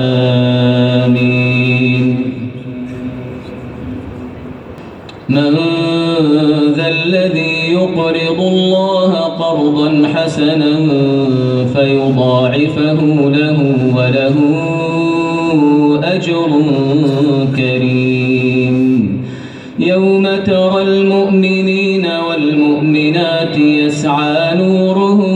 آمين. من ذا الذي يقرض الله قرضا حسنا فيضاعفه له وله أجر كريم. يوم ترى المؤمنين والمؤمنات يسعى نورهم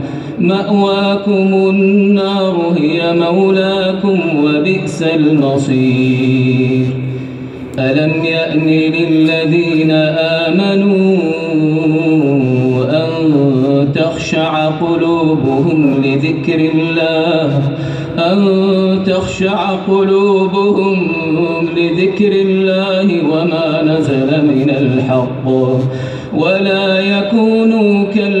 مأواكم النار هي مولاكم وبئس المصير. ألم يأن للذين آمنوا أن تخشع قلوبهم لذكر الله؟ أن تخشع قلوبهم لذكر الله وما نزل من الحق؟ ولا يكونوا كالذين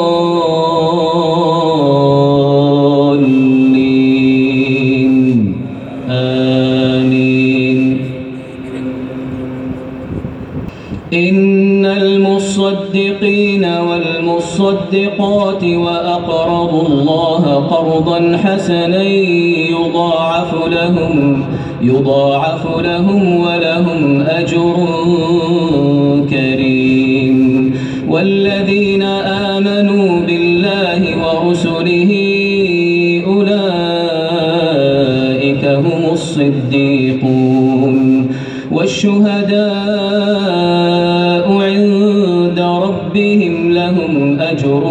المصدقين والمصدقات وأقرضوا الله قرضا حسنا يضاعف لهم يضاعف لهم ولهم أجر كريم. والذين آمنوا بالله ورسله أولئك هم الصديقون. والشهداء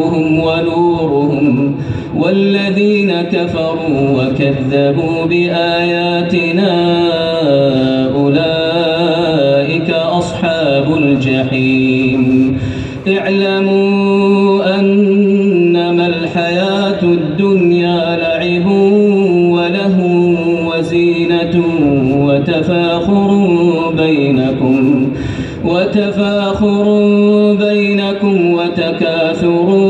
أجرهم ونورهم والذين كفروا وكذبوا بآياتنا أولئك أصحاب الجحيم. اعلموا أنما الحياة الدنيا لعب وله وزينة وتفاخر بينكم وتفاخر بينكم وتكاثر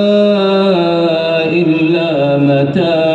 إلا متاع الغرور